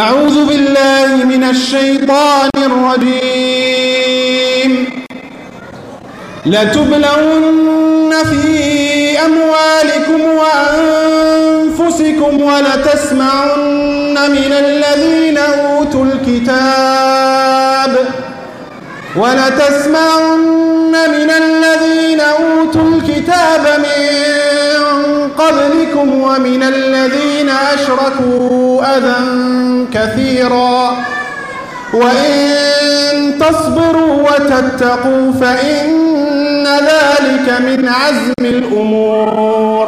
أعوذ بالله من الشيطان الرجيم. لتبلون في أموالكم وأنفسكم ولتسمعن من الذين أوتوا الكتاب ولتسمعن من الذين أوتوا الكتاب من قبلكم ومن الذين أشركوا أذى كثيرا. وإن تصبروا وتتقوا فإن ذلك من عزم الأمور.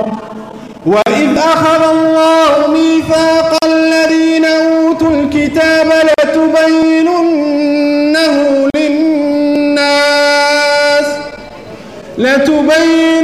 وإذ أخذ الله ميثاق الذين أوتوا الكتاب لتبيننه للناس لتبيننه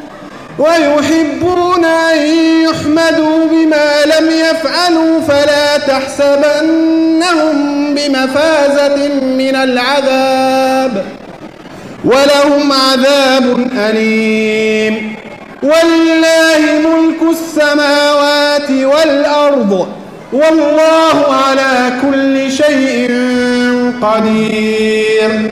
ويحبون أن يحمدوا بما لم يفعلوا فلا تحسبنهم بمفازة من العذاب ولهم عذاب أليم ولله ملك السماوات والأرض والله على كل شيء قدير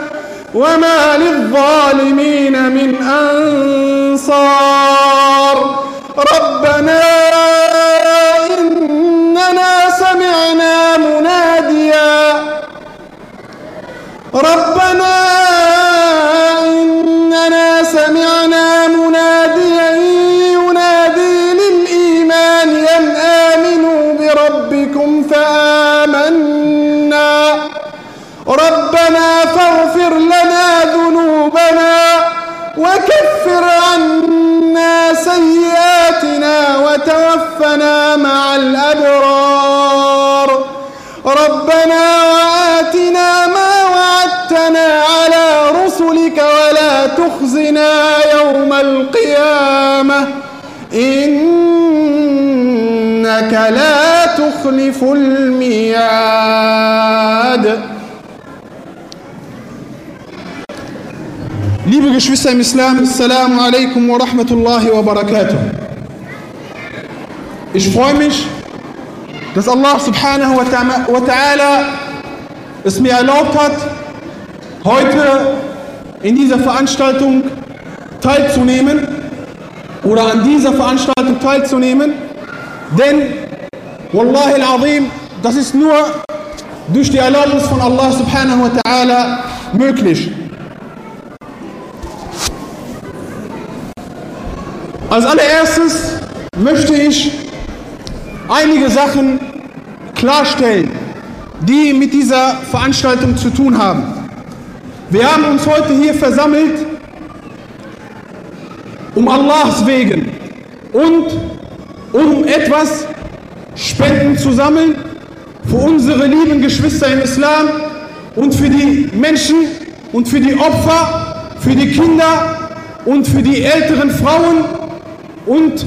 وما للظالمين من أنصار. ربنا Im Islam, Assalamu alaikum wa rahmatullahi wa barakatuh. Ich freue mich, dass Allah subhanahu wa ta'ala es mir erlaubt hat, heute in dieser Veranstaltung teilzunehmen oder an dieser Veranstaltung teilzunehmen, denn Wallahi al-Azim, das ist nur durch die Erlaubnis von Allah subhanahu wa ta'ala möglich. Möchte ich einige Sachen klarstellen, die mit dieser Veranstaltung zu tun haben. Wir haben uns heute hier versammelt, um Allahs wegen und um etwas Spenden zu sammeln für unsere lieben Geschwister im Islam und für die Menschen und für die Opfer, für die Kinder und für die älteren Frauen und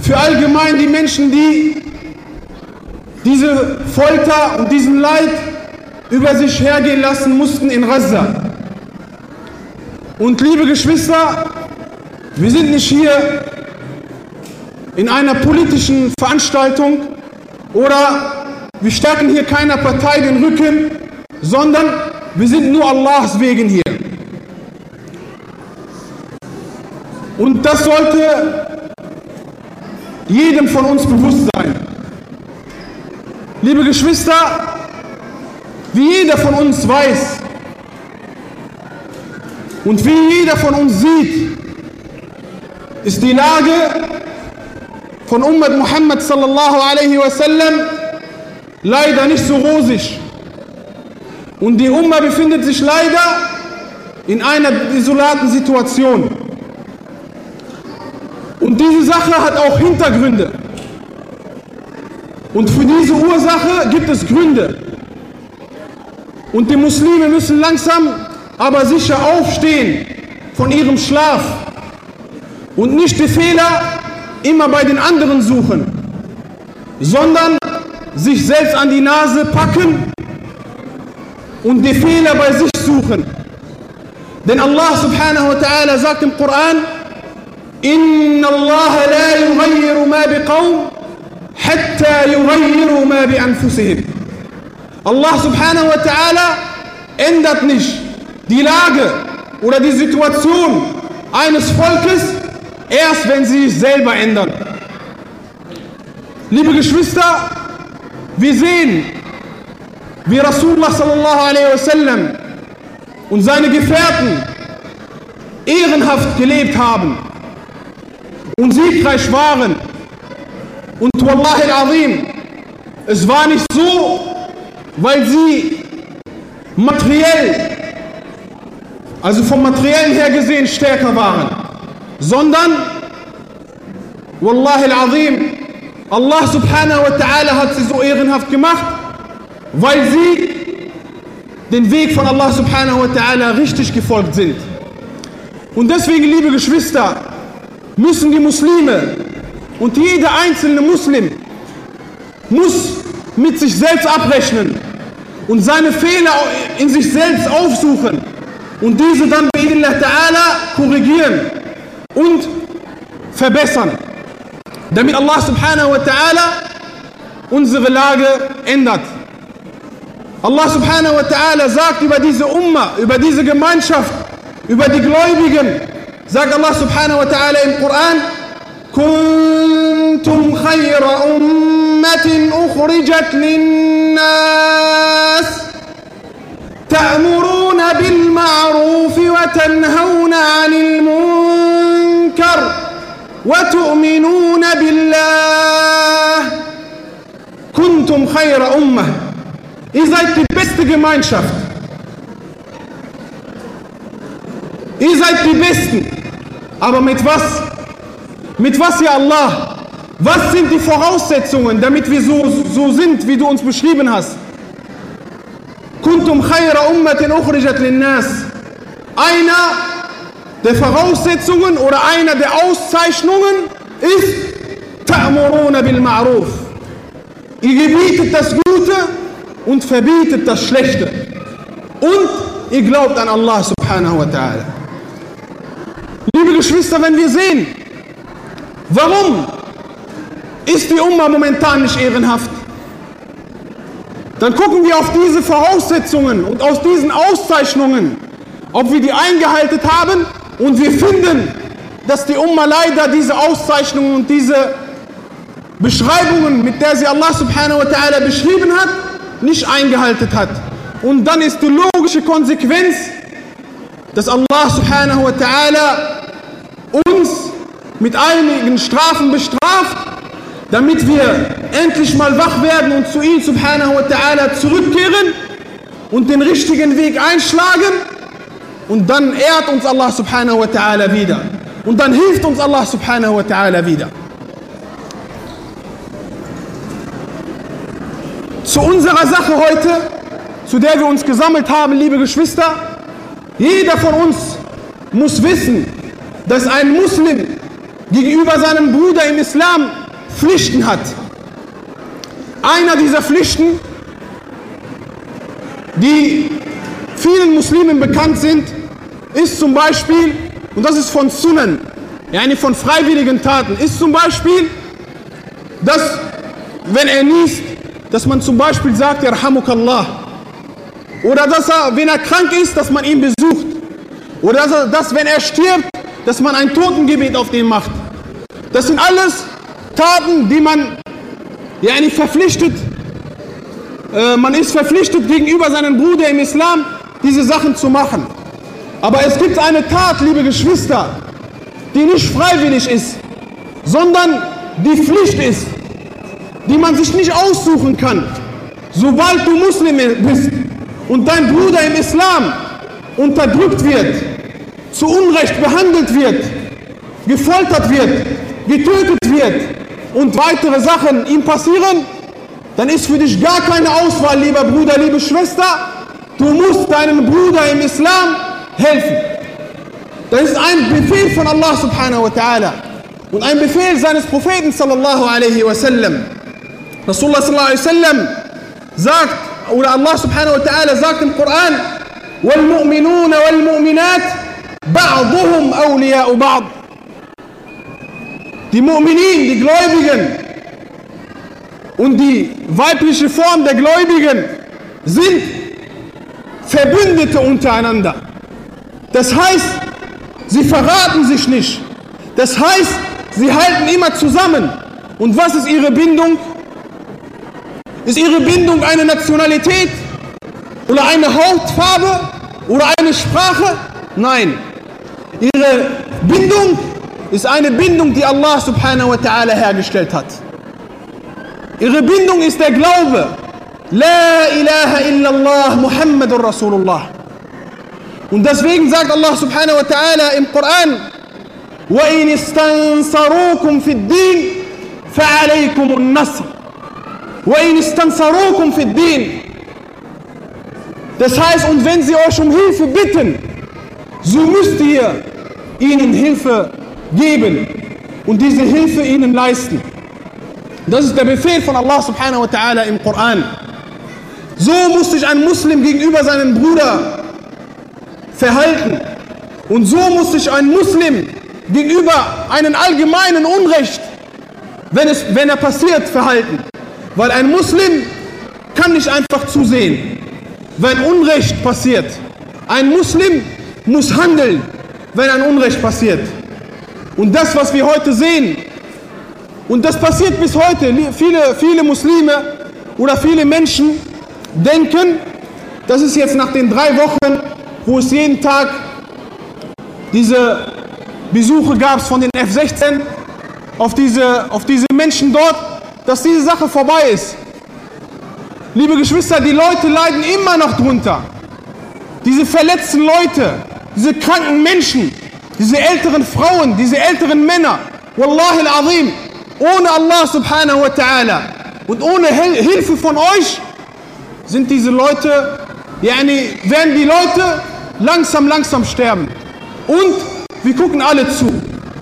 für allgemein die Menschen, die diese Folter und diesen Leid über sich hergehen lassen mussten in Gaza. Und liebe Geschwister, wir sind nicht hier in einer politischen Veranstaltung oder wir stärken hier keiner Partei den Rücken, sondern wir sind nur Allahs wegen hier. Und das sollte jedem von uns bewusst sein. Liebe Geschwister, wie jeder von uns weiß und wie jeder von uns sieht, ist die Lage von Ummat Muhammad sallallahu alaihi wasallam leider nicht so rosig. Und die Umma befindet sich leider in einer desolaten Situation. Und diese Sache hat auch Hintergründe. Und für diese Ursache gibt es Gründe. Und die Muslime müssen langsam, aber sicher aufstehen von ihrem Schlaf und nicht die Fehler immer bei den anderen suchen, sondern sich selbst an die Nase packen und die Fehler bei sich suchen. Denn Allah subhanahu wa ta'ala sagt im Koran, إن الله لا يغير ما بقوم حتى يغيروا ما بأنفسهم Allah subhanahu wa ta'ala ändert nicht die Lage oder die Situation eines Volkes erst wenn sie sich selber ändern. Liebe Geschwister, wir sehen, wie Rasulullah sallallahu alaihi wasallam und seine Gefährten ehrenhaft gelebt haben und siegreich waren. Und Wallahi al-Azim, es war nicht so, weil sie materiell, also vom materiellen her gesehen stärker waren, sondern Wallahi al-Azim, Allah subhanahu wa ta'ala hat sie so ehrenhaft gemacht, weil sie den Weg von Allah subhanahu wa ta'ala richtig gefolgt sind. Und deswegen, liebe Geschwister, müssen die Muslime und jeder einzelne Muslim muss mit sich selbst abrechnen und seine Fehler in sich selbst aufsuchen und diese dann bei Allah Ta'ala korrigieren und verbessern, damit Allah Subhanahu wa Ta'ala unsere Lage ändert. Allah Subhanahu wa Ta'ala sagt über diese Umma, über diese Gemeinschaft, über die Gläubigen, Allah Subhanahu wa Ta'ala im Koran, كنتم خير أمة أخرجت للناس تأمرون بالمعروف وتنهون عن المنكر وتؤمنون بالله كنتم خير أمة Ihr seid die beste. Ihr seid die Besten. Aber mit was? Mit was, ja Allah? Was sind die Voraussetzungen, damit wir so, so sind, wie du uns beschrieben hast? Kuntum khayra ummatin ukhrijat linnas. Einer der Voraussetzungen oder einer der Auszeichnungen ist Ta'muruna bil Ma'ruf. Ihr gebietet das Gute und verbietet das Schlechte. Und ihr glaubt an Allah subhanahu wa ta'ala. Liebe Geschwister, wenn wir sehen, warum ist die Umma momentan nicht ehrenhaft, dann gucken wir auf diese Voraussetzungen und aus diesen Auszeichnungen, ob wir die eingehalten haben und wir finden, dass die Umma leider diese Auszeichnungen und diese Beschreibungen, mit der sie Allah subhanahu wa ta'ala beschrieben hat, nicht eingehalten hat. Und dann ist die logische Konsequenz, dass Allah subhanahu wa ta'ala mit einigen Strafen bestraft, damit wir endlich mal wach werden und zu ihm subhanahu wa ta'ala zurückkehren und den richtigen Weg einschlagen. Und dann ehrt uns Allah subhanahu wa ta'ala wieder. Und dann hilft uns Allah subhanahu wa ta'ala wieder. Zu unserer Sache heute, zu der wir uns gesammelt haben, liebe Geschwister, jeder von uns muss wissen, dass ein Muslim gegenüber seinem Bruder im Islam Pflichten hat. Einer dieser Pflichten, die vielen Muslimen bekannt sind, ist zum Beispiel, und das ist von Sunnen, yani von freiwilligen Taten, ist zum Beispiel, dass, wenn er niest, dass man zum Beispiel sagt, Yarhamukallah. Oder dass er, wenn er krank ist, dass man ihn besucht. Oder dass, er, dass wenn er stirbt, dass man ein Totengebet auf den macht. Das sind alles Taten, die man ja nicht verpflichtet, äh, man ist verpflichtet gegenüber seinem Bruder im Islam, diese Sachen zu machen. Aber es gibt eine Tat, liebe Geschwister, die nicht freiwillig ist, sondern die Pflicht ist, die man sich nicht aussuchen kann. Sobald du Muslim bist und dein Bruder im Islam unterdrückt wird, zu Unrecht behandelt wird, gefoltert wird, getötet wird und weitere Sachen ihm passieren, dann ist für dich gar keine Auswahl, lieber Bruder, liebe Schwester. Du musst deinem Bruder im Islam helfen. Das ist ein Befehl von Allah subhanahu wa ta'ala und ein Befehl seines Propheten sallallahu alaihi wasallam. Rasulullah sallallahu alaihi wasallam sagt, oder Allah subhanahu wa ta'ala sagt im Koran, والمؤمنون والمؤمنات بعضهم أولياء بعض die Mu'minin, die Gläubigen und die weibliche Form der Gläubigen sind Verbündete untereinander. Das heißt, sie verraten sich nicht. Das heißt, sie halten immer zusammen. Und was ist ihre Bindung? Ist ihre Bindung eine Nationalität oder eine Hautfarbe oder eine Sprache? Nein. Ihre Bindung ist eine Bindung, die Allah subhanahu wa ta'ala hergestellt hat. Ihre Bindung ist der Glaube. La ilaha illallah Muhammadur Rasulullah. Und deswegen sagt Allah subhanahu wa ta'ala im Koran, وَإِنِ اسْتَنْصَرُوكُمْ فِي الدِّينِ فَعَلَيْكُمُ النَّصْرِ وَإِنِ اسْتَنْصَرُوكُمْ فِي الدِّينِ Das heißt, und wenn sie euch um Hilfe bitten, so müsst ihr ihnen Hilfe geben und diese Hilfe ihnen leisten. Das ist der Befehl von Allah subhanahu wa ta'ala im Koran. So muss sich ein Muslim gegenüber seinem Bruder verhalten. Und so muss sich ein Muslim gegenüber einem allgemeinen Unrecht, wenn, es, wenn er passiert, verhalten. Weil ein Muslim kann nicht einfach zusehen, wenn Unrecht passiert. Ein Muslim muss handeln, wenn ein Unrecht passiert. Und das, was wir heute sehen, und das passiert bis heute, viele, viele Muslime oder viele Menschen denken, das ist jetzt nach den drei Wochen, wo es jeden Tag diese Besuche gab von den F-16 auf diese, auf diese Menschen dort, dass diese Sache vorbei ist. Liebe Geschwister, die Leute leiden immer noch drunter. Diese verletzten Leute, diese kranken Menschen, diese älteren Frauen, diese älteren Männer, Wallahi al-Azim, ohne Allah subhanahu wa ta'ala und ohne Hilfe von euch sind diese Leute, yani, werden die Leute langsam, langsam sterben. Und wir gucken alle zu.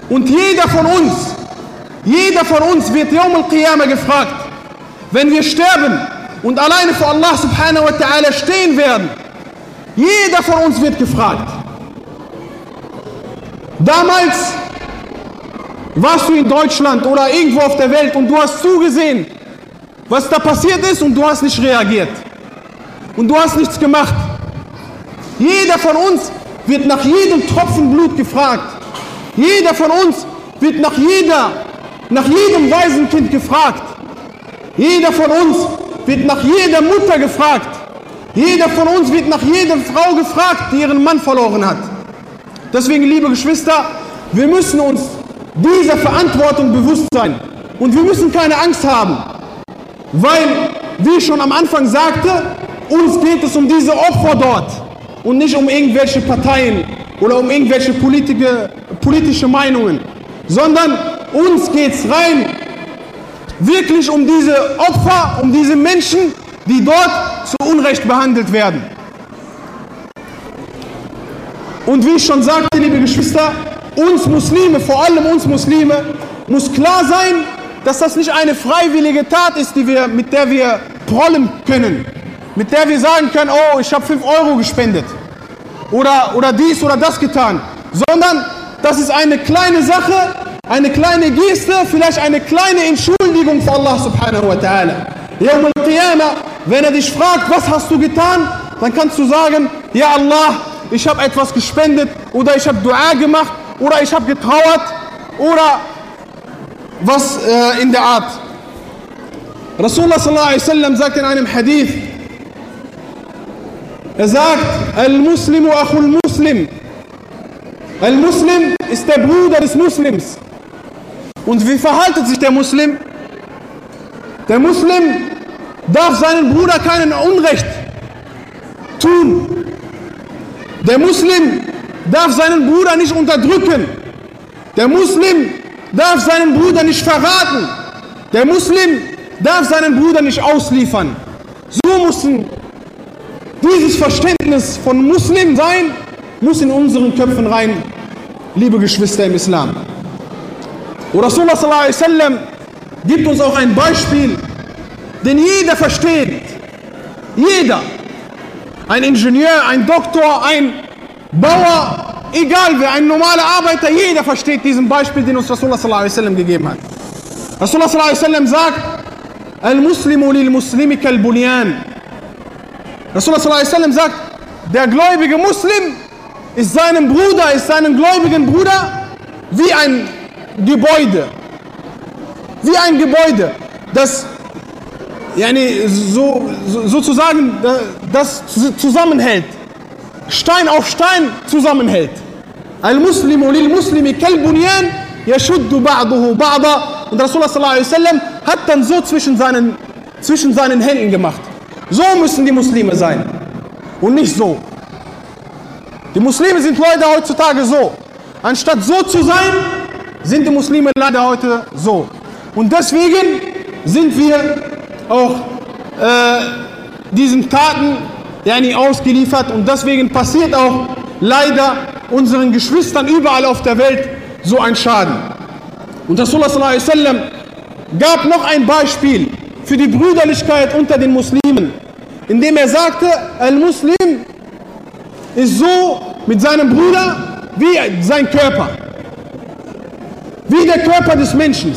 Und jeder von uns, jeder von uns wird Yawm al-Qiyamah gefragt, wenn wir sterben und alleine vor Allah subhanahu wa ta'ala stehen werden, jeder von uns wird gefragt. Damals warst du in Deutschland oder irgendwo auf der Welt und du hast zugesehen, was da passiert ist und du hast nicht reagiert. Und du hast nichts gemacht. Jeder von uns wird nach jedem Tropfen Blut gefragt. Jeder von uns wird nach jeder, nach jedem Waisenkind gefragt. Jeder von uns wird nach jeder Mutter gefragt. Jeder von uns wird nach jeder Frau gefragt, die ihren Mann verloren hat. Deswegen, liebe Geschwister, wir müssen uns dieser Verantwortung bewusst sein. Und wir müssen keine Angst haben, weil, wie ich schon am Anfang sagte, uns geht es um diese Opfer dort und nicht um irgendwelche Parteien oder um irgendwelche politische, politische Meinungen, sondern uns geht es rein wirklich um diese Opfer, um diese Menschen, die dort zu Unrecht behandelt werden. Und wie ich schon sagte, liebe Geschwister, uns Muslime, vor allem uns Muslime, muss klar sein, dass das nicht eine freiwillige Tat ist, die wir, mit der wir prollen können, mit der wir sagen können, oh, ich habe 5 Euro gespendet. oder, oder dies oder das getan, sondern das ist eine kleine Sache, eine kleine Geste, vielleicht eine kleine Entschuldigung für Allah subhanahu wa ta'ala. Yawm al-Qiyamah, wenn er dich fragt, was hast du getan, dann kannst du sagen, ja Allah, ich habe etwas gespendet oder ich habe Dua gemacht oder ich habe getrauert oder was äh, in der Art. Rasulullah sallallahu alaihi wasallam sagt in einem Hadith, er sagt, Al-Muslimu Achul Muslim. Al-Muslim ist der Bruder des Muslims. Und wie verhaltet sich der Muslim? Der Muslim darf seinen Bruder keinen Unrecht tun. Der Muslim darf seinen Bruder nicht unterdrücken. Der Muslim darf seinen Bruder nicht verraten. Der Muslim darf seinen Bruder nicht ausliefern. So muss dieses Verständnis von Muslim sein, muss in unseren Köpfen rein, liebe Geschwister im Islam. Und Rasulullah sallallahu alaihi wasallam gibt uns auch ein Beispiel, den jeder versteht. Jeder. Ein Ingenieur, ein Doktor, ein Bauer, egal wer, ein normaler Arbeiter, jeder versteht diesen Beispiel, den uns Rasulullah sallallahu alaihi wasallam gegeben hat. Rasulullah sallallahu alaihi wasallam sagt, Al-Muslimu lil-Muslimi kal-Bunyan. Rasulullah sallallahu alaihi wasallam sagt, der gläubige Muslim ist seinem Bruder, ist seinem gläubigen Bruder wie ein Gebäude. Wie ein Gebäude, das yani, so, sozusagen das zusammenhält. Stein auf Stein zusammenhält. Al-Muslimu lil-Muslimi kal-Bunyan yashuddu ba'duhu ba'da. Und Rasulullah sallallahu alaihi wasallam hat dann so zwischen seinen, zwischen seinen Händen gemacht. So müssen die Muslime sein. Und nicht so. Die Muslime sind leider heutzutage so. Anstatt so zu sein, sind die Muslime leider heute so. Und deswegen sind wir auch äh, diesen Taten ja nie ausgeliefert. Und deswegen passiert auch leider unseren Geschwistern überall auf der Welt so ein Schaden. Und Rasulullah sallallahu gab noch ein Beispiel für die Brüderlichkeit unter den Muslimen, indem er sagte, ein Muslim ist so mit seinem Bruder wie sein Körper, wie der Körper des Menschen.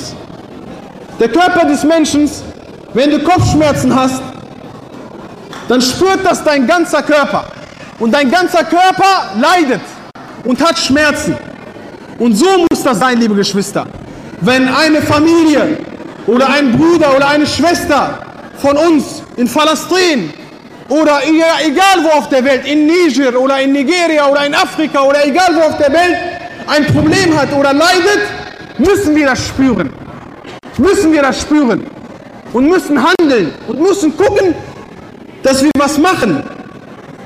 Der Körper des Menschen, wenn du Kopfschmerzen hast, dann spürt das dein ganzer Körper. Und dein ganzer Körper leidet und hat Schmerzen. Und so muss das sein, liebe Geschwister. Wenn eine Familie oder ein Bruder oder eine Schwester von uns in Palästina oder egal wo auf der Welt, in Niger oder in Nigeria oder in Afrika oder egal wo auf der Welt ein Problem hat oder leidet, müssen wir das spüren. Müssen wir das spüren und müssen handeln und müssen gucken, dass wir was machen,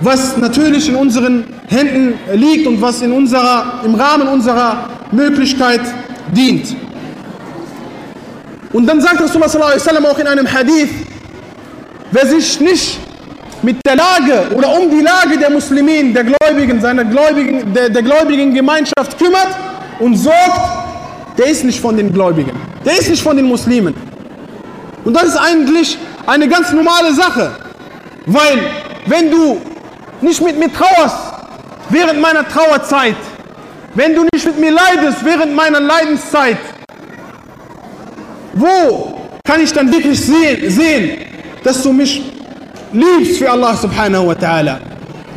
was natürlich in unseren Händen liegt und was in unserer, im Rahmen unserer Möglichkeit dient. Und dann sagt Rasulullah auch in einem Hadith, wer sich nicht mit der Lage oder um die Lage der Muslimen, der Gläubigen, seiner Gläubigen, der, der gläubigen Gemeinschaft kümmert und sorgt, der ist nicht von den Gläubigen. Der ist nicht von den Muslimen. Und das ist eigentlich eine ganz normale Sache. Weil, wenn du nicht mit mir trauerst während meiner Trauerzeit, wenn du nicht mit mir leidest während meiner Leidenszeit, wo kann ich dann wirklich sehen, sehen dass du mich liebst für Allah subhanahu wa ta'ala,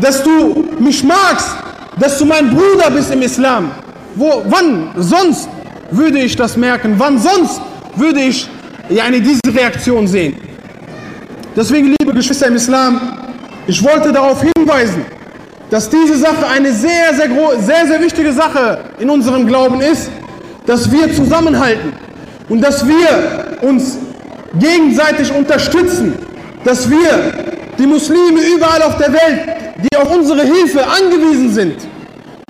dass du mich magst, dass du mein Bruder bist im Islam. Wo, wann sonst würde ich das merken? Wann sonst würde ich yani, diese Reaktion sehen? Deswegen, liebe Geschwister im Islam, ich wollte darauf hinweisen, dass diese Sache eine sehr, sehr, sehr, sehr wichtige Sache in unserem Glauben ist, dass wir zusammenhalten und dass wir uns gegenseitig unterstützen, dass wir die Muslime überall auf der Welt, die auf unsere Hilfe angewiesen sind,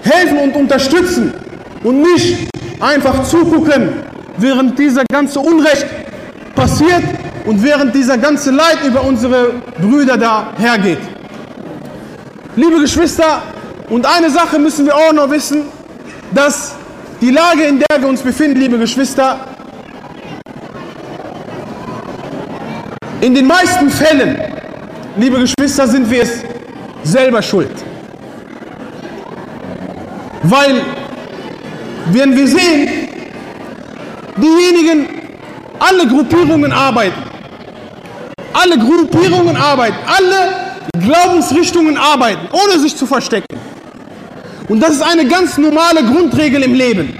helfen und unterstützen und nicht einfach zugucken, während dieser ganze Unrecht passiert und während dieser ganze Leid über unsere Brüder da hergeht. Liebe Geschwister, und eine Sache müssen wir auch noch wissen, dass die Lage, in der wir uns befinden, liebe Geschwister, in den meisten Fällen, liebe Geschwister, sind wir es selber schuld. Weil, wenn wir sehen, diejenigen, alle Gruppierungen arbeiten, alle Gruppierungen arbeiten, alle Glaubensrichtungen arbeiten, ohne sich zu verstecken. Und das ist eine ganz normale Grundregel im Leben.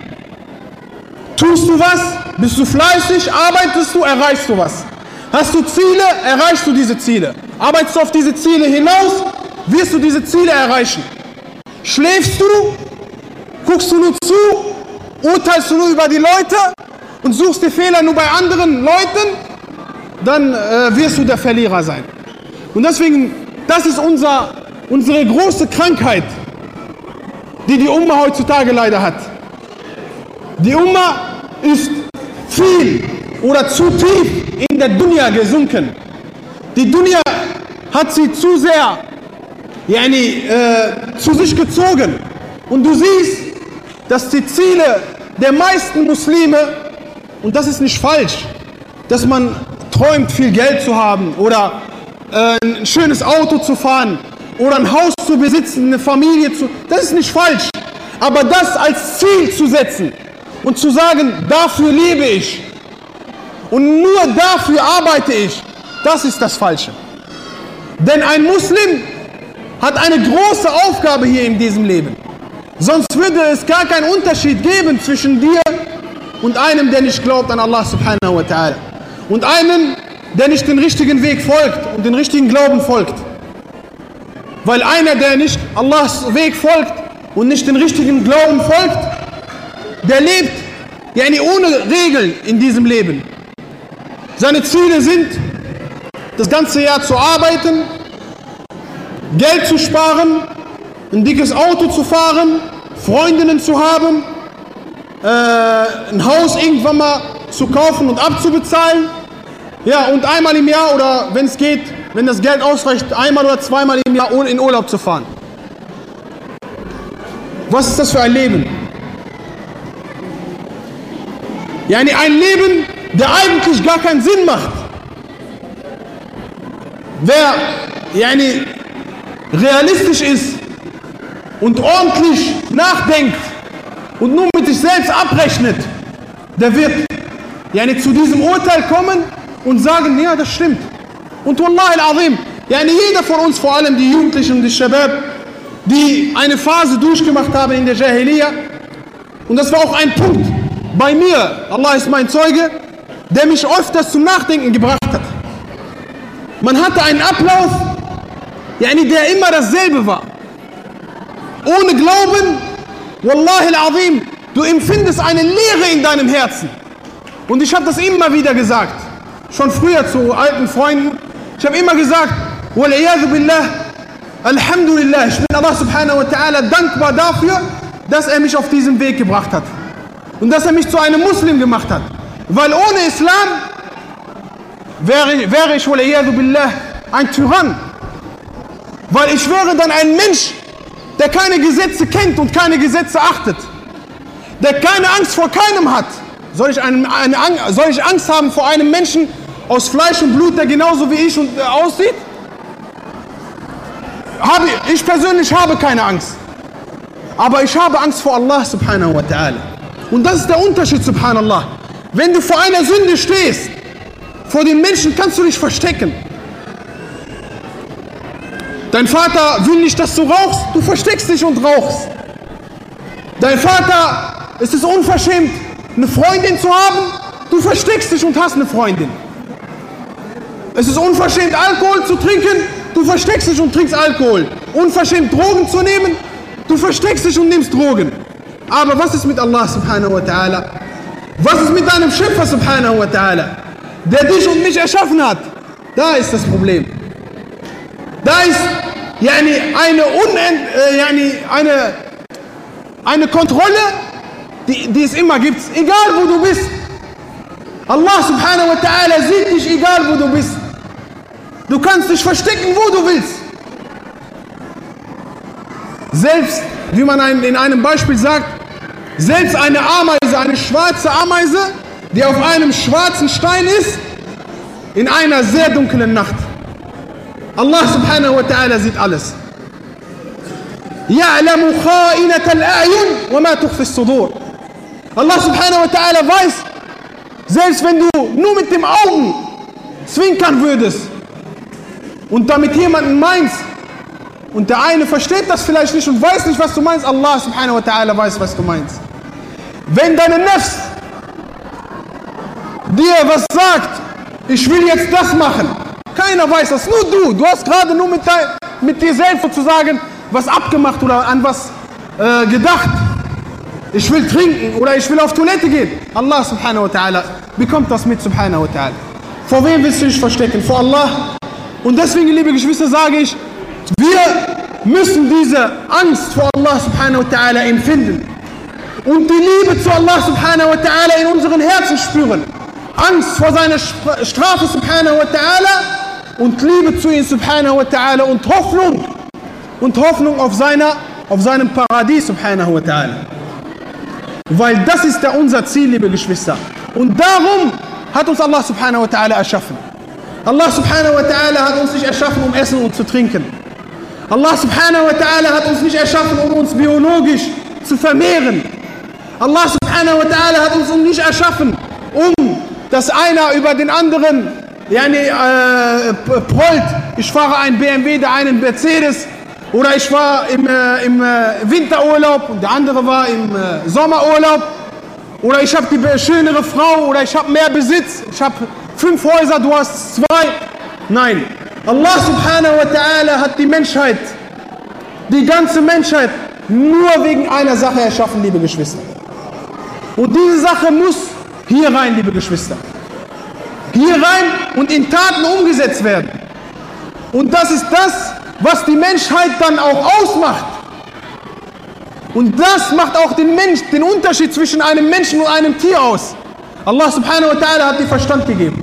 Tust du was, bist du fleißig, arbeitest du, erreichst du was. Hast du Ziele, erreichst du diese Ziele. Arbeitest du auf diese Ziele hinaus, wirst du diese Ziele erreichen. Schläfst du, guckst du nur zu, urteilst du nur über die Leute und suchst die Fehler nur bei anderen Leuten, dann äh, wirst du der Verlierer sein. Und deswegen, das ist unser, unsere große Krankheit, die die Umma heutzutage leider hat. Die Umma ist viel oder zu tief in der Dunya gesunken. Die Dunya hat sie zu sehr yani, äh, zu sich gezogen. Und du siehst, dass die Ziele der meisten Muslime, und das ist nicht falsch, dass man träumt, viel Geld zu haben oder äh, ein schönes Auto zu fahren oder ein Haus zu besitzen, eine Familie zu, das ist nicht falsch. Aber das als Ziel zu setzen und zu sagen, dafür lebe ich und nur dafür arbeite ich, das ist das Falsche. Denn ein Muslim hat eine große Aufgabe hier in diesem Leben. Sonst würde es gar keinen Unterschied geben zwischen dir und einem, der nicht glaubt an Allah subhanahu wa ta'ala. Und einem, der nicht den richtigen Weg folgt und den richtigen Glauben folgt. Weil einer, der nicht Allahs Weg folgt und nicht den richtigen Glauben folgt, der lebt yani ohne Regeln in diesem Leben. Seine Ziele sind, das ganze Jahr zu arbeiten, Geld zu sparen, ein dickes Auto zu fahren, Freundinnen zu haben, äh, ein Haus irgendwann mal zu kaufen und abzubezahlen. Ja, und einmal im Jahr oder wenn es geht, wenn das Geld ausreicht, einmal oder zweimal im Jahr in Urlaub zu fahren. Was ist das für ein Leben? Ja, ein Leben, der eigentlich gar keinen Sinn macht. Wer yani, realistisch ist und ordentlich nachdenkt und nur mit sich selbst abrechnet, der wird yani, zu diesem Urteil kommen und sagen, ja, das stimmt. Und Wallah al-Azim, yani, jeder von uns, vor allem die Jugendlichen und die Shabab, die eine Phase durchgemacht haben in der Jahiliyyah, und das war auch ein Punkt bei mir, Allah ist mein Zeuge, der mich öfters zum Nachdenken gebracht hat. Man hatte einen Ablauf, yani der immer dasselbe war. Ohne Glauben, Wallahi al-Azim, du empfindest eine Leere in deinem Herzen. Und ich habe das immer wieder gesagt, schon früher zu alten Freunden. Ich habe immer gesagt, billah, Alhamdulillah, ich bin Allah subhanahu wa ta'ala dankbar dafür, dass er mich auf diesen Weg gebracht hat. Und dass er mich zu einem Muslim gemacht hat. Weil ohne Islam wäre, wäre ich, billah, ein Tyrann. Weil ich wäre dann ein Mensch, der keine Gesetze kennt und keine Gesetze achtet. Der keine Angst vor keinem hat. Soll ich, eine, eine, soll ich Angst haben vor einem Menschen aus Fleisch und Blut, der genauso wie ich und, äh, aussieht? Habe, ich persönlich habe keine Angst. Aber ich habe Angst vor Allah subhanahu wa ta'ala. Und das ist der Unterschied, subhanallah. Wenn du vor einer Sünde stehst, vor den Menschen kannst du dich verstecken. Dein Vater will nicht, dass du rauchst, du versteckst dich und rauchst. Dein Vater, es ist unverschämt, eine Freundin zu haben, du versteckst dich und hast eine Freundin. Es ist unverschämt, Alkohol zu trinken, du versteckst dich und trinkst Alkohol. Unverschämt, Drogen zu nehmen, du versteckst dich und nimmst Drogen. Aber was ist mit Allah subhanahu wa ta'ala? Was ist mit deinem Schöpfer subhanahu wa ta'ala? Der dich und mich erschaffen hat. Da ist das Problem. Da ist yani, eine, Unend, äh, yani, eine, eine Kontrolle, die, die es immer gibt. Egal wo du bist. Allah subhanahu wa ta'ala sieht dich egal wo du bist. Du kannst dich verstecken, wo du willst. Selbst, wie man in einem Beispiel sagt, selbst eine Ameise, eine schwarze Ameise, die auf einem schwarzen Stein ist, in einer sehr dunklen Nacht. Allah subhanahu wa ta'ala sieht alles. يعلم خائنة الأعين وما تخفي الصدور Allah subhanahu wa ta'ala weiß, selbst wenn du nur mit dem Augen zwinkern würdest und damit jemanden meinst und der eine versteht das vielleicht nicht und weiß nicht, was du meinst, Allah subhanahu wa ta'ala weiß, was du meinst. Wenn deine Nefs dir was sagt, ich will jetzt das machen, keiner weiß das, nur du. Du hast gerade nur mit, dein, mit dir selbst sozusagen was abgemacht oder an was äh, gedacht. Ich will trinken oder ich will auf Toilette gehen. Allah subhanahu wa ta'ala bekommt das mit subhanahu wa ta'ala. Vor wem willst du dich verstecken? Vor Allah. Und deswegen, liebe Geschwister, sage ich, wir müssen diese Angst vor Allah subhanahu wa ta'ala empfinden. Und die Liebe zu Allah subhanahu wa ta'ala in unseren Herzen spüren. Angst vor seiner Strafe subhanahu wa ta'ala und Liebe zu ihm subhanahu wa ta'ala und Hoffnung und Hoffnung auf, seiner, auf seinem Paradies subhanahu wa ta'ala. Weil das ist ja unser Ziel, liebe Geschwister. Und darum hat uns Allah subhanahu wa ta'ala erschaffen. Allah subhanahu wa ta'ala hat uns nicht erschaffen, um essen und zu trinken. Allah subhanahu wa ta'ala hat uns nicht erschaffen, um uns biologisch zu vermehren. Allah subhanahu wa ta'ala hat uns nicht erschaffen, um dass einer über den anderen yani, äh, prollt. Ich fahre einen BMW, der einen Mercedes. Oder ich war im, äh, im äh, Winterurlaub und der andere war im äh, Sommerurlaub. Oder ich habe die schönere Frau oder ich habe mehr Besitz. Ich habe fünf Häuser, du hast zwei. Nein. Allah subhanahu wa ta'ala hat die Menschheit, die ganze Menschheit, nur wegen einer Sache erschaffen, liebe Geschwister. Und diese Sache muss hier rein, liebe Geschwister Hier rein und in Taten umgesetzt werden. Und das ist das, was die Menschheit dann auch ausmacht. Und das macht auch den Mensch, den Unterschied zwischen einem Menschen und einem Tier aus. Allah subhanahu wa ta'ala hat dir Verstand gegeben.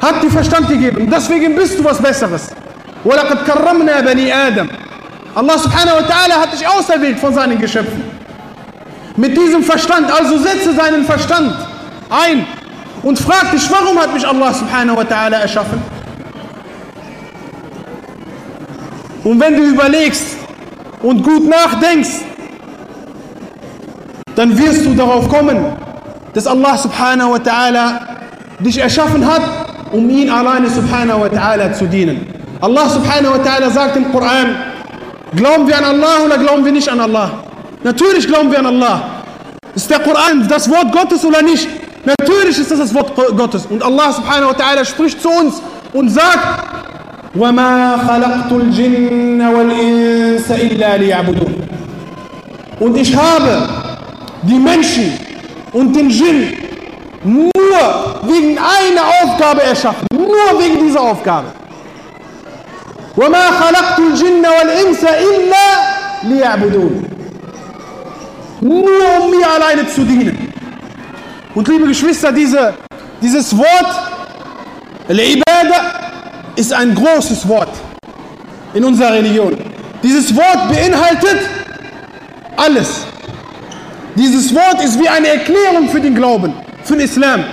Hat dir Verstand gegeben. Und deswegen bist du was Besseres. وَلَقَدْ كَرَّمْنَا بَنِي آدَمَ Allah subhanahu wa ta'ala hat dich auserwählt von seinen Geschöpfen. Mit diesem Verstand, also setze seinen Verstand ein und frag dich, warum hat mich Allah subhanahu wa ta'ala erschaffen? Und wenn du überlegst und gut nachdenkst, dann wirst du darauf kommen, dass Allah subhanahu wa ta'ala dich erschaffen hat, um ihn alleine subhanahu wa ta'ala zu dienen. Allah subhanahu wa ta'ala sagt im Koran, glauben wir an Allah oder glauben wir nicht an Allah? Natürlich glauben wir an Allah. Ist der Koran das Wort Gottes oder nicht? Natürlich ist das das Wort Gottes. Und Allah subhanahu wa ta'ala spricht zu uns und sagt, وَمَا خَلَقْتُ الْجِنَّ وَالْإِنسَ إِلَّا لِيَعْبُدُونَ Und ich habe die Menschen und den Djinn nur wegen einer Aufgabe erschaffen. Nur wegen dieser Aufgabe. وَمَا خَلَقْتُ الْجِنَّ وَالْإِنسَ إِلَّا لِيَعْبُدُونَ Nur um mir alleine zu dienen. Und liebe Geschwister, diese, dieses Wort, Al-Ibadah, ist ein großes Wort in unserer Religion. Dieses Wort beinhaltet alles. Dieses Wort ist wie eine Erklärung für den Glauben, für den Islam.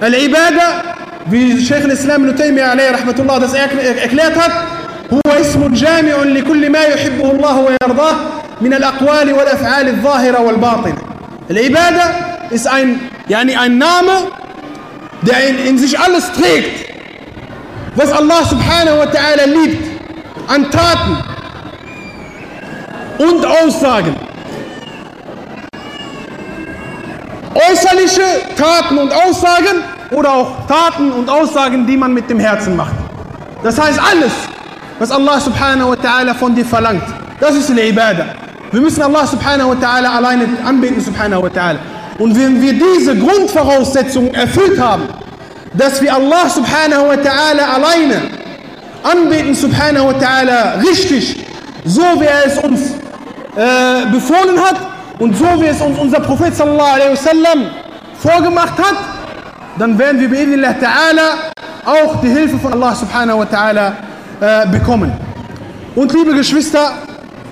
Al-Ibadah, wie Sheikh al-Islam ibn Taymiyyah rahmatullah das erklärt hat, هو اسم جامع لكل ما يحبه الله ويرضاه من الأقوال والأفعال الظاهرة والباطنة. العبادة ist ein, yani ein Name, der in, in sich alles trägt, was Allah subhanahu wa ta'ala liebt an Taten und Aussagen. Äußerliche Taten und Aussagen oder auch Taten und Aussagen, die man mit dem Herzen macht. Das heißt alles, was Allah subhanahu wa ta'ala von dir verlangt. Das ist eine Ibadah. Wir müssen Allah subhanahu wa ta'ala alleine anbeten subhanahu wa ta'ala. Und wenn wir diese Grundvoraussetzungen erfüllt haben, dass wir Allah subhanahu wa ta'ala alleine anbeten subhanahu wa ta'ala richtig, so wie er es uns äh, befohlen hat und so wie es uns unser Prophet sallallahu alaihi wasallam vorgemacht hat, dann werden wir bi'idhnillah ta'ala auch die Hilfe von Allah subhanahu wa ta'ala äh, bekommen. Und liebe Geschwister,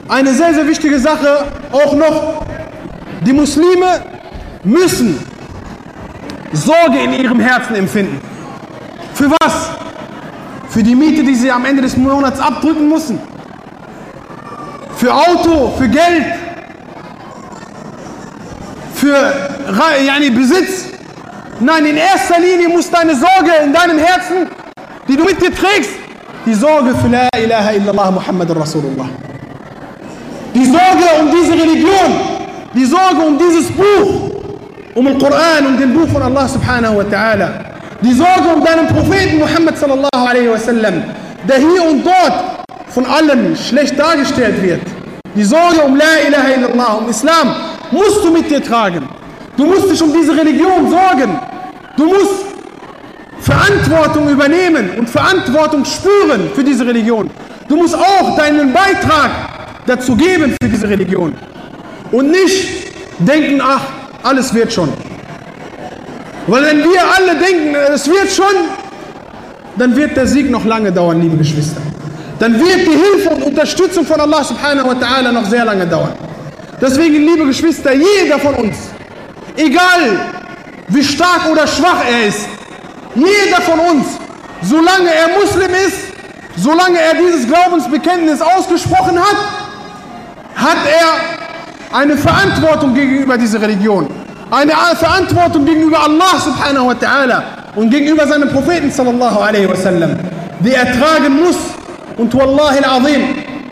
eine sehr, sehr wichtige Sache auch noch, die Muslime müssen Sorge in ihrem Herzen empfinden. Für was? Für die Miete, die sie am Ende des Monats abdrücken müssen. für Auto, für Geld, für yani Besitz. Nein, in erster Linie muss deine Sorge in deinem Herzen, die du mit dir trägst, die Sorge für La ilaha illallah Muhammad Rasulullah. Die Sorge um diese Religion, die Sorge um dieses Buch, um den Koran, um den Buch von Allah subhanahu wa ta'ala. Die Sorge um deinen Propheten Muhammad sallallahu alaihi wasallam, der hier und dort von allen schlecht dargestellt wird. Die Sorge um La ilaha illallah, um Islam, musst du mit dir tragen. Du musst dich um diese Religion sorgen. Du musst Verantwortung übernehmen und Verantwortung spüren für diese Religion. Du musst auch deinen Beitrag dazu geben für diese Religion. Und nicht denken, ach, alles wird schon. Weil wenn wir alle denken, es wird schon, dann wird der Sieg noch lange dauern, liebe Geschwister. Dann wird die Hilfe und Unterstützung von Allah subhanahu wa ta'ala noch sehr lange dauern. Deswegen, liebe Geschwister, jeder von uns, egal wie stark oder schwach er ist, jeder von uns, solange er Muslim ist, solange er dieses Glaubensbekenntnis ausgesprochen hat, hat er eine Verantwortung gegenüber dieser Religion. Eine Verantwortung gegenüber Allah subhanahu wa ta'ala und gegenüber seinem Propheten sallallahu alaihi wasallam, die er tragen muss. Und wallahi al-azim,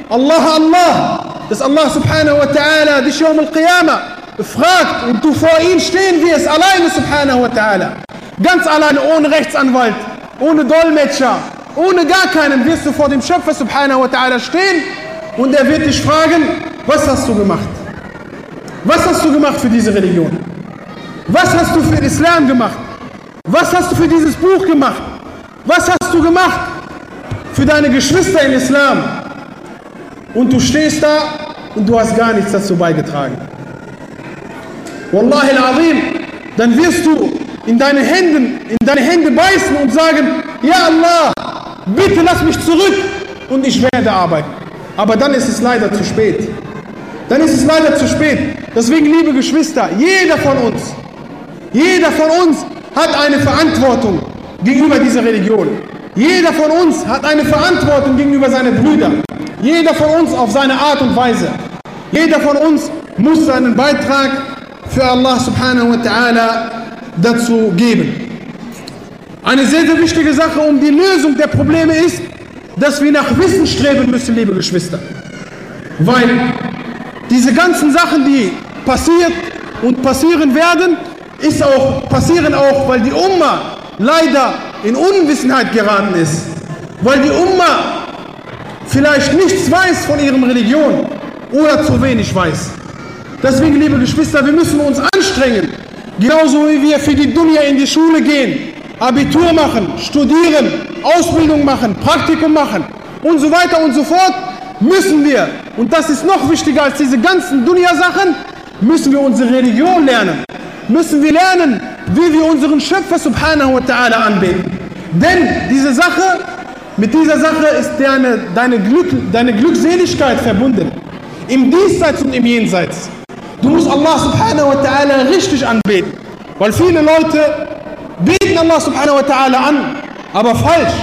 Allah, Allah, dass Allah subhanahu wa ta'ala dich Yawm al-Qiyamah fragt und du vor ihm stehen wirst, alleine subhanahu wa ta'ala. Ganz alleine, ohne Rechtsanwalt, ohne Dolmetscher, ohne gar keinen wirst du vor dem Schöpfer subhanahu wa ta'ala stehen und er wird dich fragen, was hast du gemacht? Was hast du gemacht für diese Religion? Was hast du für den Islam gemacht? Was hast du für dieses Buch gemacht? Was hast du gemacht für deine Geschwister im Islam? Und du stehst da und du hast gar nichts dazu beigetragen. Wallahi al-Azim, dann wirst du in deine, Händen, in deine Hände beißen und sagen, ja Allah, bitte lass mich zurück und ich werde arbeiten. Aber dann ist es leider zu spät. Dann ist es leider zu spät. Deswegen, liebe Geschwister, jeder von uns, jeder von uns hat eine Verantwortung gegenüber dieser Religion. Jeder von uns hat eine Verantwortung gegenüber seinen Brüdern. Jeder von uns auf seine Art und Weise. Jeder von uns muss seinen Beitrag für Allah subhanahu wa ta'ala dazu geben. Eine sehr, sehr wichtige Sache um die Lösung der Probleme ist, dass wir nach Wissen streben müssen, liebe Geschwister. Weil diese ganzen Sachen, die passiert und passieren werden, ist auch, passieren auch, weil die Umma leider in Unwissenheit geraten ist. Weil die Umma vielleicht nichts weiß von ihrem Religion oder zu wenig weiß. Deswegen, liebe Geschwister, wir müssen uns anstrengen. Genauso wie wir für die Dunya in die Schule gehen, Abitur machen, studieren, Ausbildung machen, Praktikum machen und so weiter und so fort, müssen wir, und das ist noch wichtiger als diese ganzen Dunya-Sachen, müssen wir unsere Religion lernen. Müssen wir lernen, wie wir unseren Schöpfer subhanahu wa ta'ala anbeten. Denn diese Sache, mit dieser Sache ist deine, deine, Glück, deine Glückseligkeit verbunden. Im Diesseits und im Jenseits. Du musst Allah subhanahu wa ta'ala richtig anbeten. Weil viele Leute beten Allah subhanahu wa ta'ala an, aber falsch.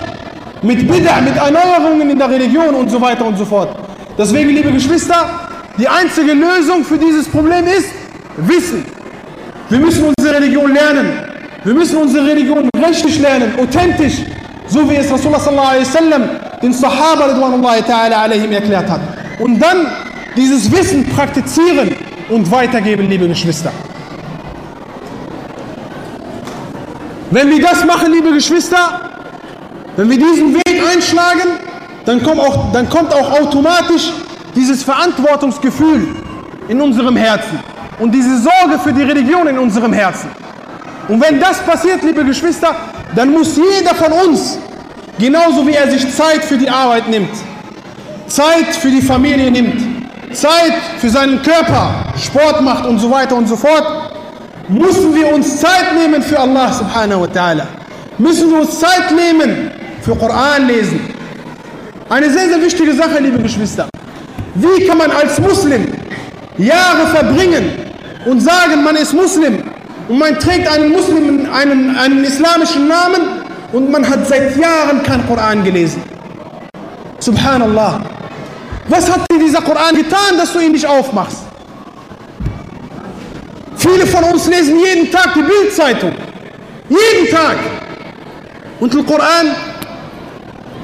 Mit Bid'ah, mit Erneuerungen in der Religion und so weiter und so fort. Deswegen, liebe Geschwister, die einzige Lösung für dieses Problem ist Wissen. Wir müssen unsere Religion lernen. Wir müssen unsere Religion richtig lernen, authentisch, so wie es Rasulullah sallallahu alaihi wasallam den Sahaba alaihim erklärt hat. Und dann dieses Wissen praktizieren und weitergeben, liebe Geschwister. Wenn wir das machen, liebe Geschwister, wenn wir diesen Weg einschlagen, dann kommt auch, dann kommt auch automatisch dieses Verantwortungsgefühl in unserem Herzen und diese Sorge für die Religion in unserem Herzen. Und wenn das passiert, liebe Geschwister, dann muss jeder von uns, genauso wie er sich Zeit für die Arbeit nimmt, Zeit für die Familie nimmt, Zeit für seinen Körper, Sport macht und so weiter und so fort, müssen wir uns Zeit nehmen für Allah subhanahu wa ta'ala. Müssen wir uns Zeit nehmen für Koran lesen. Eine sehr, sehr wichtige Sache, liebe Geschwister. Wie kann man als Muslim Jahre verbringen und sagen, man ist Muslim und man trägt einen Muslim, einen, einen islamischen Namen und man hat seit Jahren kein Koran gelesen. Subhanallah. Was hat dir dieser Koran getan, dass du ihn nicht aufmachst? Viele von uns lesen jeden Tag die Bildzeitung. Jeden Tag. Und der Koran,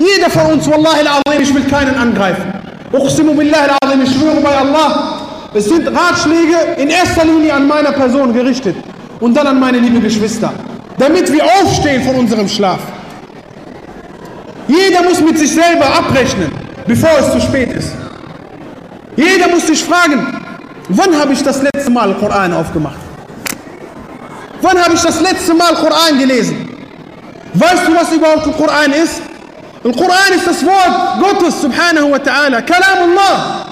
jeder von uns, Wallahi al-Azim, ich will keinen angreifen. Uqsimu billahi al-Azim, ich schwöre bei Allah, es sind Ratschläge in erster Linie an meiner Person gerichtet und dann an meine liebe Geschwister, damit wir aufstehen von unserem Schlaf. Jeder muss mit sich selber abrechnen, bevor es zu spät ist. Jeder muss sich fragen, wann habe ich das letzte Mal Koran aufgemacht? Wann habe ich das letzte Mal Koran gelesen? Weißt du, was überhaupt Koran ist? Koran ist das Wort Gottes, subhanahu wa ta'ala, Kalamullah.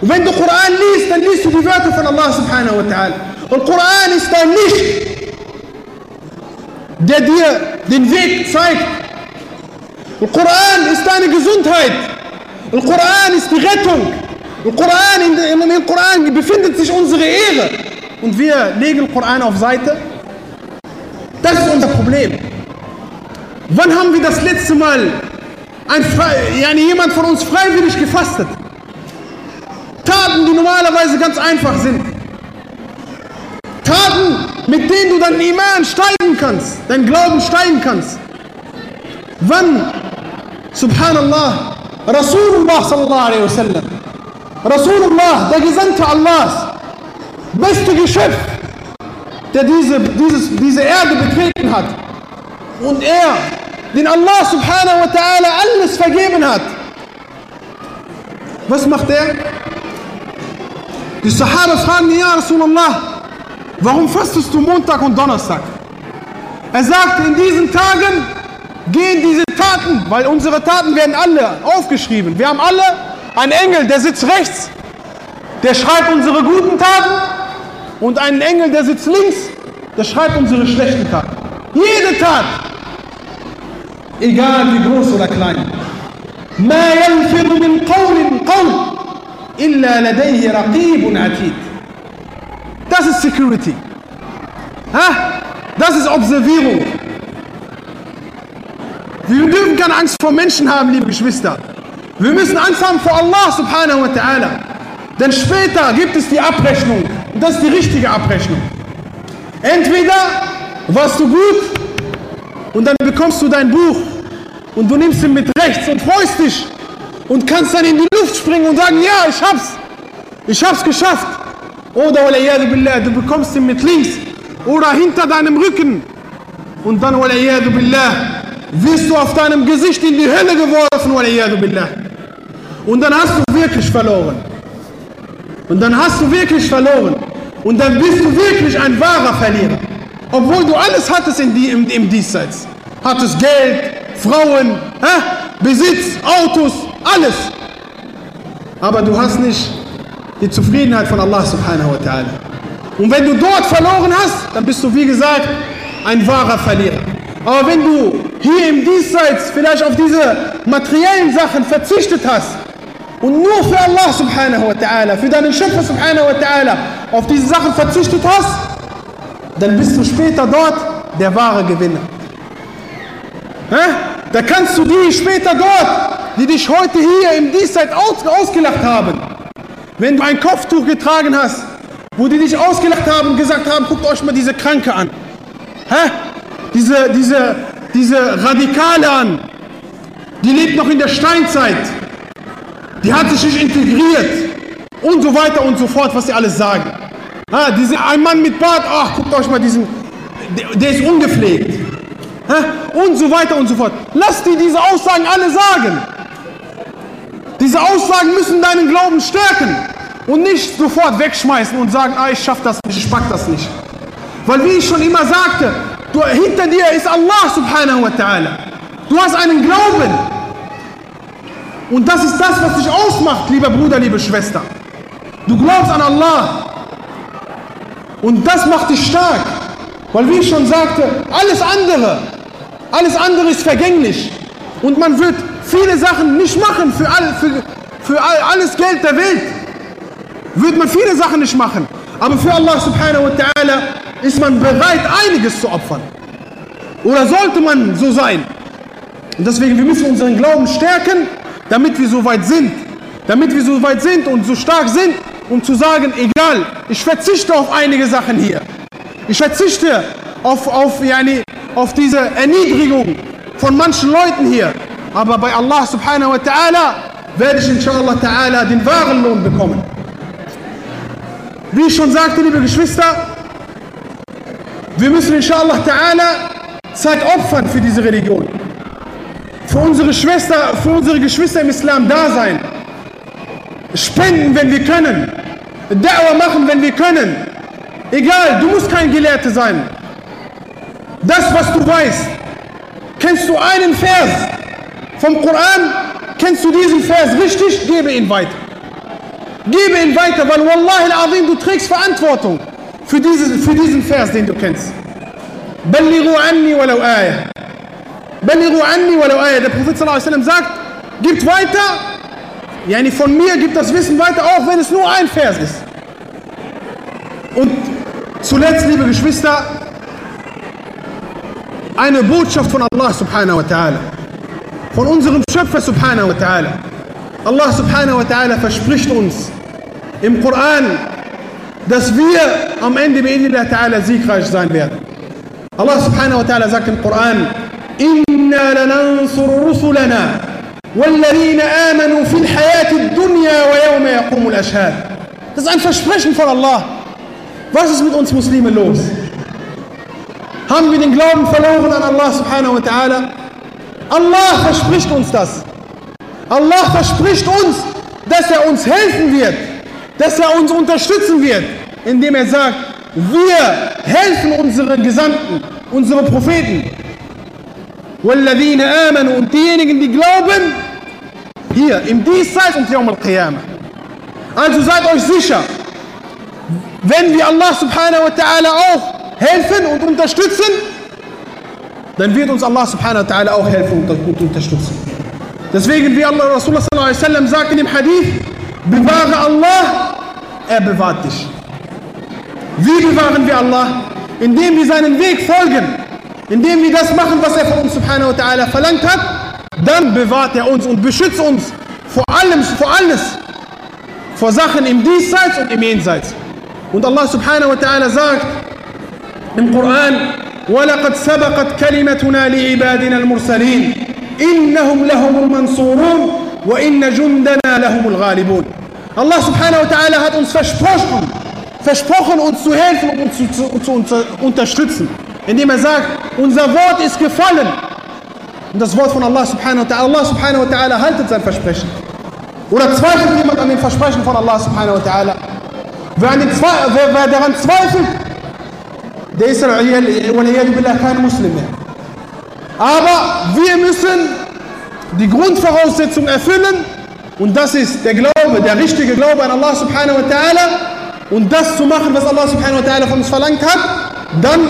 Und wenn du Koran liest, dann liest du die Wörter von Allah, subhanahu wa ta'ala. Und Koran ist dein Licht, der dir den Weg zeigt. Der Koran ist deine Gesundheit. Der Koran ist die Rettung. Im Koran, in, im Koran befindet sich unsere Ehre. Und wir legen den Koran auf Seite. Das ist unser Problem. Wann haben wir das letzte Mal ein, yani jemand von uns freiwillig gefastet? Taten, die normalerweise ganz einfach sind. Taten, mit denen du dein Iman steigen kannst, dein Glauben steigen kannst. Wann, subhanallah, Rasulullah sallallahu alaihi wasallam, Rasulullah, der Gesandte Allahs, beste Geschöpf, der diese, dieses, diese Erde betreten hat und er, den Allah subhanahu wa ta'ala alles vergeben hat. Was macht er? Die Sahaba fragen ihn, ja Rasulullah, warum fastest du Montag und Donnerstag? Er sagt, in diesen Tagen gehen diese Taten, weil unsere Taten werden alle aufgeschrieben. Wir haben alle einen Engel, der sitzt rechts, der schreibt unsere guten Taten und einen Engel, der sitzt links, der schreibt unsere schlechten Taten. Jede Tat, egal wie groß oder klein. ما يلفظ من قول قول إلا لديه رقيب عتيد Das ist Security. Ha? Das ist Observierung. Wir dürfen keine Angst vor Menschen haben, liebe Geschwister. Wir müssen Angst haben vor Allah subhanahu wa ta'ala. Denn später gibt es die Abrechnung. Und das ist die richtige Abrechnung. Entweder warst du gut und dann bekommst du dein Buch und du nimmst ihn mit rechts und freust dich und kannst dann in die Luft springen und sagen, ja, ich hab's. Ich hab's geschafft. Oder billah, du bekommst ihn mit links oder hinter deinem Rücken. Und dann billah, wirst du auf deinem Gesicht in die Hölle geworfen. billah. Und dann hast du wirklich verloren. Und dann hast du wirklich verloren. Und dann bist du wirklich ein wahrer Verlierer. Obwohl du alles hattest in die, im, im Diesseits. Hattest Geld, Frauen, hä? Besitz, Autos, alles. Aber du hast nicht die Zufriedenheit von Allah subhanahu wa ta'ala. Und wenn du dort verloren hast, dann bist du wie gesagt ein wahrer Verlierer. Aber wenn du hier im Diesseits vielleicht auf diese materiellen Sachen verzichtet hast und nur für Allah subhanahu wa ta'ala, für deinen Schöpfer subhanahu wa ta'ala auf diese Sachen verzichtet hast, dann bist du später dort der wahre Gewinner. Da kannst du die später dort, die dich heute hier im Diesseits aus, ausgelacht haben, wenn du ein Kopftuch getragen hast, wo die dich ausgelacht haben gesagt haben, guckt euch mal diese Kranke an. Hä? Diese, diese, diese Radikale an. Die lebt noch in der Steinzeit. Die hat sich nicht integriert. Und so weiter und so fort, was sie alles sagen. Ha, diese, ein Mann mit Bart, ach, guckt euch mal diesen, der, der ist ungepflegt. Ha, und so weiter und so fort. Lass die diese Aussagen alle sagen. Diese Aussagen müssen deinen Glauben stärken und nicht sofort wegschmeißen und sagen, ah, ich schaff das nicht, ich pack das nicht. Weil wie ich schon immer sagte, du, hinter dir ist Allah subhanahu wa ta'ala. Du hast einen Glauben. Und das ist das, was dich ausmacht, lieber Bruder, liebe Schwester. Du glaubst an Allah. Und das macht dich stark. Weil wie ich schon sagte, alles andere, alles andere ist vergänglich. Und man wird viele Sachen nicht machen für, all, für, für all, alles Geld der Welt. Wird man viele Sachen nicht machen. Aber für Allah subhanahu wa ta'ala ist man bereit, einiges zu opfern. Oder sollte man so sein? Und deswegen, wir müssen unseren Glauben stärken, damit wir so weit sind, damit wir so weit sind und so stark sind, um zu sagen, egal, ich verzichte auf einige Sachen hier. Ich verzichte auf, auf, yani, auf diese Erniedrigung von manchen Leuten hier. Aber bei Allah subhanahu wa ta'ala werde ich inshallah ta'ala den wahren Lohn bekommen. Wie ich schon sagte, liebe Geschwister, wir müssen inshallah ta'ala Zeit opfern für diese Religion. Für unsere Schwester, für unsere Geschwister im Islam da sein. Spenden, wenn wir können. Da'wah machen, wenn wir können. Egal, du musst kein Gelehrter sein. Das, was du weißt. Kennst du einen Vers vom Koran? Kennst du diesen Vers richtig? Gebe ihn weiter. Gebe ihn weiter, weil Wallahi al-Azim, du trägst Verantwortung für, diese, für diesen Vers, den du kennst. Ballighu anni walau ayah. Ballighu anni walau ayah. Der Prophet sagt, gibt weiter, yani von mir gibt das Wissen weiter, auch wenn es nur ein Vers ist. Und zuletzt, liebe Geschwister, eine Botschaft von Allah subhanahu wa ta'ala. Von unserem Schöpfer subhanahu wa ta'ala. Allah subhanahu wa ta'ala verspricht uns im Koran, dass wir am Ende bi'idnillah ta'ala siegreich sein werden. Allah subhanahu wa ta'ala sagt im Koran, إنا لننصر رسلنا والذين آمنوا في الحياة الدنيا ويوم يقوم الأشهاد. Das ist ein Versprechen von Allah. Was ist mit uns Muslimen los? Haben wir den Glauben verloren an Allah subhanahu wa ta'ala? Allah verspricht uns das. Allah verspricht uns, dass er uns helfen wird, dass er uns unterstützen wird, indem er sagt, wir helfen unseren Gesandten, unsere Propheten. Walladine amanu und diejenigen, die glauben, hier im Diesseits und Yawm al-Qiyamah. Also seid euch sicher, wenn wir Allah subhanahu wa ta'ala auch helfen und unterstützen, dann wird uns Allah subhanahu wa ta'ala auch helfen und unterstützen. Deswegen, wie Allah Rasulullah sallallahu alaihi wasallam sagt in dem Hadith, bewahre Allah, er bewahrt dich. Wie bewahren wir Allah? Indem wir seinen Weg folgen. indem wir das machen, was er von uns subhanahu wa ta'ala verlangt hat, dann bewahrt er uns und beschützt uns vor allem, vor alles, vor Sachen im Diesseits und im Jenseits. Und Allah subhanahu wa ta'ala sagt im Koran, وَلَقَدْ سَبَقَتْ كَلِمَتُنَا لِعِبَادِنَا الْمُرْسَلِينَ إِنَّهُمْ لَهُمُ الْمَنْصُورُونَ وَإِنَّ جُنْدَنَا لَهُمُ الْغَالِبُونَ Allah subhanahu wa ta'ala hat uns versprochen, versprochen uns zu helfen und uns zu, zu, zu unterstützen, indem er sagt, unser Wort ist gefallen. Und das Wort von Allah subhanahu wa ta'ala, Allah subhanahu wa ta'ala haltet sein Versprechen. Oder zweifelt jemand an den Versprechen von Allah subhanahu wa ta'ala? Wer, wer, wer daran zweifelt, der ist kein Muslim mehr. Aber wir müssen die Grundvoraussetzung erfüllen und das ist der Glaube, der richtige Glaube an Allah subhanahu wa ta'ala und das zu machen, was Allah subhanahu wa ta'ala von uns verlangt hat, dann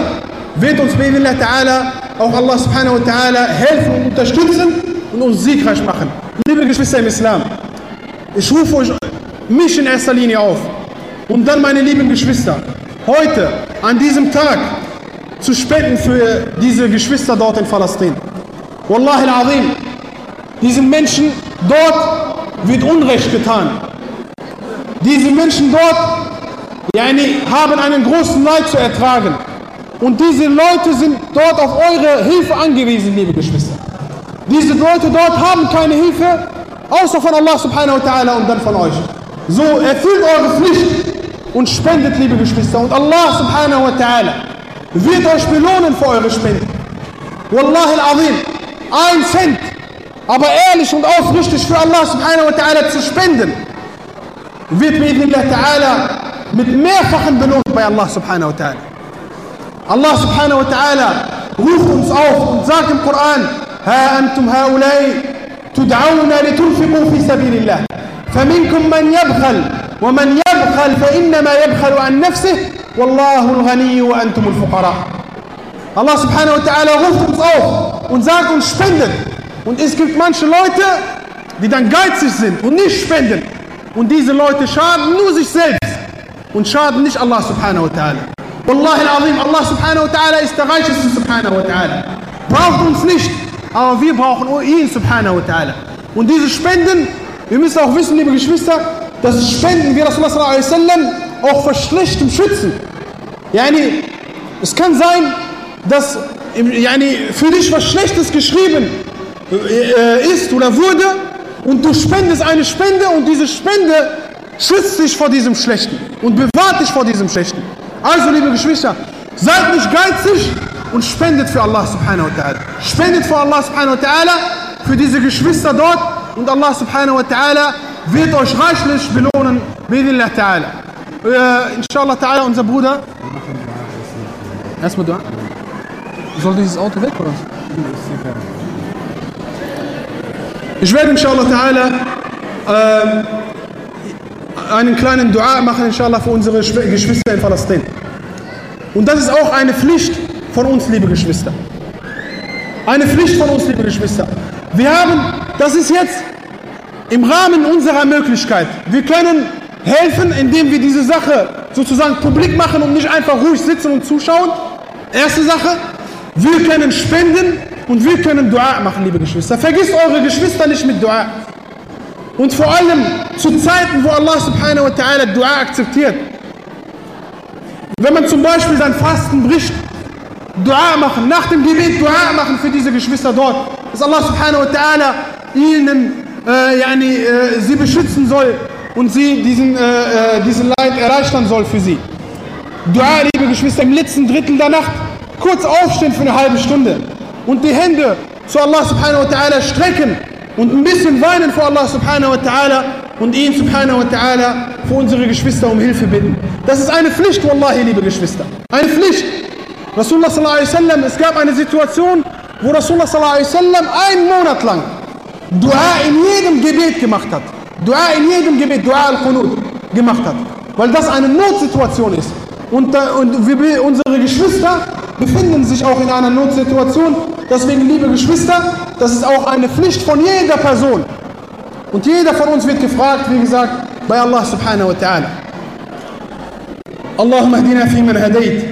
wird uns bi'idhnillah ta'ala auch Allah subhanahu wa ta'ala helfen und unterstützen und uns siegreich machen. Liebe Geschwister im Islam, ich rufe euch, mich in erster Linie auf und dann meine lieben Geschwister, heute, an diesem Tag, zu spenden für diese Geschwister dort in Palästina. Wallahi al-Azim, diesen Menschen dort wird Unrecht getan. Diese Menschen dort yani, haben einen großen Leid zu ertragen. Und diese Leute sind dort auf eure Hilfe angewiesen, liebe Geschwister. Diese Leute dort haben keine Hilfe, außer von Allah subhanahu wa ta'ala und dann von euch. So erfüllt eure Pflicht und spendet, liebe Geschwister. Und Allah subhanahu wa ta'ala wird euch belohnen für eure Spenden. Wallahi al-Azim, ein Cent, aber ehrlich und aufrichtig für Allah subhanahu wa ta'ala zu spenden, wird bi'idhnillah ta'ala mit mehrfachen belohnt bei Allah subhanahu wa ta'ala. Subhanahu wa ta'ala ruft uns auf und sagt im Koran, ها أنتم هؤلاء تدعون لتنفقوا في سبيل الله فمنكم من يبخل ومن يبخل فإنما يبخل عن نفسه والله الغني وأنتم الفقراء Allah subhanahu wa ta'ala ruft uns auf und sagt uns spendet. Und es gibt manche Leute, die dann geizig sind und nicht spenden. Und diese Leute schaden nur sich selbst und schaden nicht Allah subhanahu wa ta'ala. Wallahi al-Azim, Allah subhanahu wa ta'ala ist der Reicheste subhanahu wa ta'ala. Braucht uns nicht, aber wir brauchen ihn subhanahu wa ta'ala. Und diese Spenden wir müssen auch wissen, liebe Geschwister, dass Spenden, wie Rasulullah sallallahu alaihi wasallam, auch vor Schlechtem schützen. Yani, es kann sein, dass yani, für dich was Schlechtes geschrieben äh, ist oder wurde und du spendest eine Spende und diese Spende schützt dich vor diesem Schlechten und bewahrt dich vor diesem Schlechten. Also, liebe Geschwister, seid nicht geizig und spendet für Allah subhanahu wa ta'ala. Spendet für Allah subhanahu wa ta'ala, für diese Geschwister dort und Allah subhanahu wa ta'ala wird euch reichlich belohnen, bidillah ta'ala. Äh, inshallah ta'ala, unser Bruder. Erstmal Dua. Soll dieses Auto weg oder? Ich werde inshallah ta'ala äh, einen kleinen Dua machen inshallah für unsere Geschwister in Palästina. Und das ist auch eine Pflicht von uns, liebe Geschwister. Eine Pflicht von uns, liebe Geschwister. Wir haben, das ist jetzt im Rahmen unserer Möglichkeit. Wir können helfen, indem wir diese Sache sozusagen publik machen und nicht einfach ruhig sitzen und zuschauen. Erste Sache, wir können spenden und wir können Dua machen, liebe Geschwister. Vergisst eure Geschwister nicht mit Dua. Und vor allem zu Zeiten, wo Allah subhanahu wa ta'ala Dua akzeptiert. Wenn man zum Beispiel sein Fasten bricht, Dua machen, nach dem Gebet Dua machen für diese Geschwister dort, dass Allah subhanahu wa ta'ala ihnen, äh, yani, äh, sie beschützen soll und sie diesen, äh, diesen Leid erleichtern soll für sie. Dua, liebe Geschwister, im letzten Drittel der Nacht kurz aufstehen für eine halbe Stunde und die Hände zu Allah subhanahu wa ta'ala strecken und ein bisschen weinen vor Allah subhanahu wa ta'ala und ihn subhanahu wa ta'ala für unsere Geschwister um Hilfe bitten. Das ist eine Pflicht, wallahi, liebe Geschwister. Eine Pflicht. Rasulullah sallallahu alaihi wasallam, es gab eine Situation, wo Rasulullah sallallahu alaihi wasallam einen Monat lang Dua in jedem Gebet gemacht hat. Dua in jedem Gebet, Dua al-Qunut gemacht hat. Weil das eine Notsituation ist. Und, und wir, unsere Geschwister befinden sich auch in einer Notsituation. Deswegen, liebe Geschwister, das ist auch eine Pflicht von jeder Person. Und jeder von uns wird gefragt, wie gesagt, bei Allah subhanahu wa ta'ala. اللهم اهدنا فيمن هديت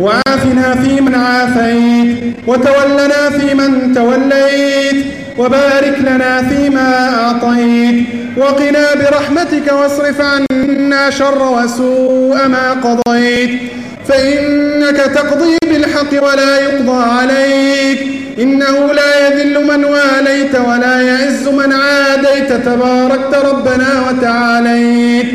وعافنا فيمن عافيت وتولنا فيمن توليت وبارك لنا فيما أعطيت وقنا برحمتك واصرف عنا شر وسوء ما قضيت فإنك تقضي بالحق ولا يقضى عليك. إنه لا يذل من واليت ولا يعز من عاديت. تباركت ربنا وتعاليت.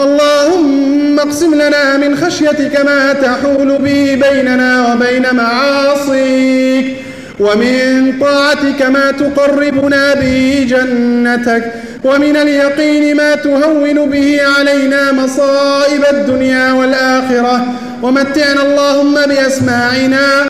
اللهم اقسم لنا من خشيتك ما تحول به بيننا وبين معاصيك. ومن طاعتك ما تقربنا به جنتك. ومن اليقين ما تهون به علينا مصائب الدنيا والآخرة. ومتعنا اللهم بأسماعنا